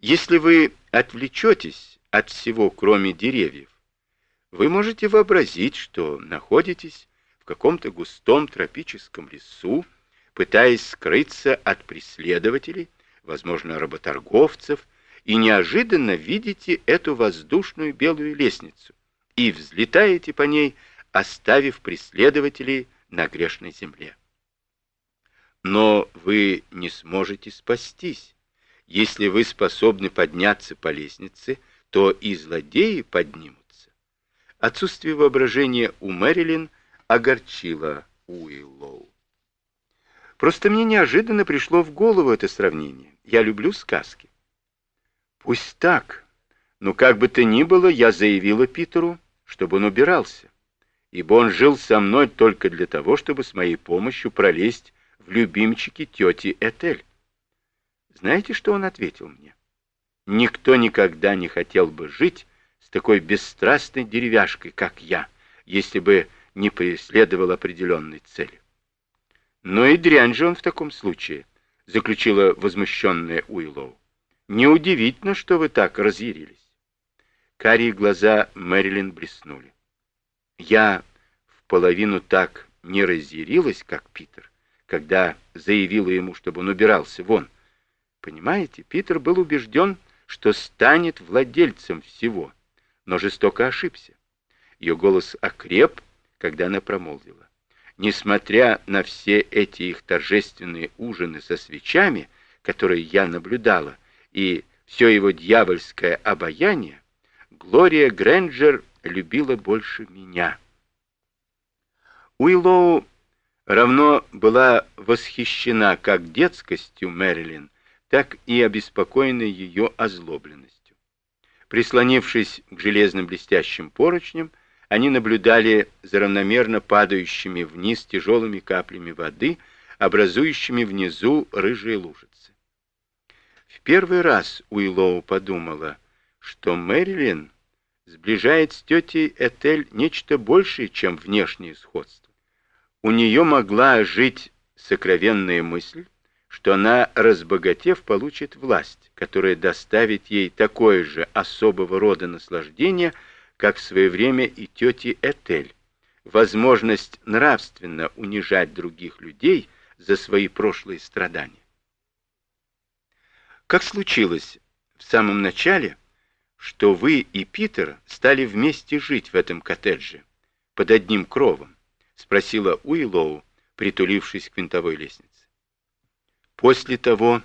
Если вы отвлечетесь от всего, кроме деревьев, вы можете вообразить, что находитесь в каком-то густом тропическом лесу, пытаясь скрыться от преследователей, возможно, работорговцев, и неожиданно видите эту воздушную белую лестницу и взлетаете по ней, оставив преследователей на грешной земле. Но вы не сможете спастись. Если вы способны подняться по лестнице, то и злодеи поднимутся. Отсутствие воображения у Мэрилин огорчило Уиллоу. Просто мне неожиданно пришло в голову это сравнение. Я люблю сказки. Пусть так, но как бы то ни было, я заявила Питеру, чтобы он убирался, ибо он жил со мной только для того, чтобы с моей помощью пролезть в любимчики тети Этель. Знаете, что он ответил мне? Никто никогда не хотел бы жить с такой бесстрастной деревяшкой, как я, если бы не преследовал определенной цели. «Ну и дрянь же он в таком случае», — заключила возмущенная Уиллоу. «Неудивительно, что вы так разъярились». Карие глаза Мэрилин блеснули. «Я в половину так не разъярилась, как Питер, когда заявила ему, чтобы он убирался вон. Понимаете, Питер был убежден, что станет владельцем всего, но жестоко ошибся. Ее голос окреп, когда она промолвила. Несмотря на все эти их торжественные ужины со свечами, которые я наблюдала, и все его дьявольское обаяние, Глория Грэнджер любила больше меня. Уиллоу равно была восхищена как детскостью Мэрилин, так и обеспокоенной ее озлобленностью. Прислонившись к железным блестящим поручням, они наблюдали за равномерно падающими вниз тяжелыми каплями воды, образующими внизу рыжие лужицы. В первый раз Уиллоу подумала, что Мэрилин сближает с тетей Этель нечто большее, чем внешнее сходство. У нее могла жить сокровенная мысль, что она, разбогатев, получит власть, которая доставит ей такое же особого рода наслаждение, как в свое время и тети Этель, возможность нравственно унижать других людей за свои прошлые страдания. Как случилось в самом начале, что вы и Питер стали вместе жить в этом коттедже под одним кровом? спросила Уиллоу, притулившись к винтовой лестнице. После того,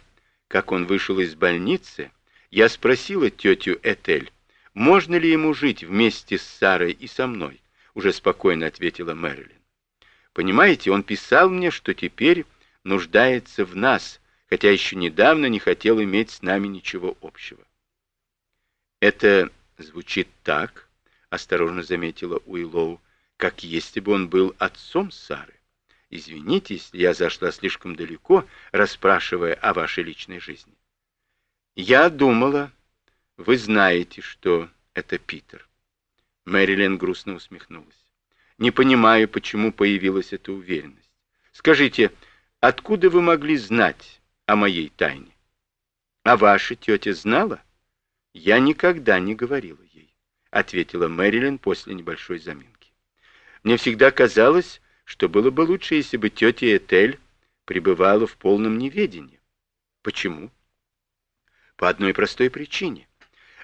как он вышел из больницы, я спросила тетю Этель, можно ли ему жить вместе с Сарой и со мной, уже спокойно ответила Мэрилин. Понимаете, он писал мне, что теперь нуждается в нас, хотя еще недавно не хотел иметь с нами ничего общего. Это звучит так, осторожно заметила Уиллоу, как если бы он был отцом Сары. Извините, если я зашла слишком далеко, расспрашивая о вашей личной жизни. Я думала, вы знаете, что это Питер. Мэрилин грустно усмехнулась. Не понимаю, почему появилась эта уверенность. Скажите, откуда вы могли знать о моей тайне? А ваша тетя знала? Я никогда не говорила ей, ответила Мэрилин после небольшой заминки. Мне всегда казалось, что было бы лучше, если бы тетя Этель пребывала в полном неведении. Почему? По одной простой причине.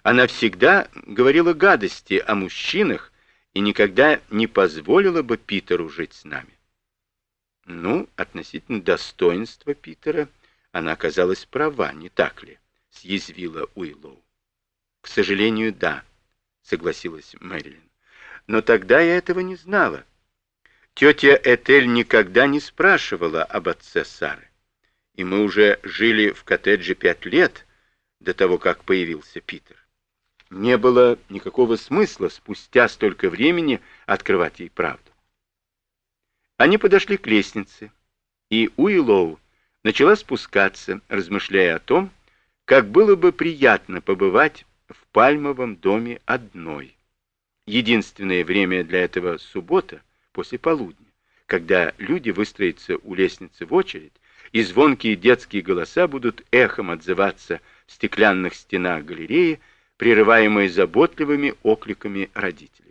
Она всегда говорила гадости о мужчинах и никогда не позволила бы Питеру жить с нами. Ну, относительно достоинства Питера она оказалась права, не так ли? Съязвила Уиллоу. К сожалению, да, согласилась Мэрилин. Но тогда я этого не знала. Тетя Этель никогда не спрашивала об отце Сары. И мы уже жили в коттедже пять лет до того, как появился Питер. Не было никакого смысла спустя столько времени открывать ей правду. Они подошли к лестнице, и Уиллоу начала спускаться, размышляя о том, как было бы приятно побывать в пальмовом доме одной. Единственное время для этого суббота после полудня, когда люди выстроятся у лестницы в очередь, и звонкие детские голоса будут эхом отзываться в стеклянных стенах галереи, прерываемые заботливыми окликами родителей.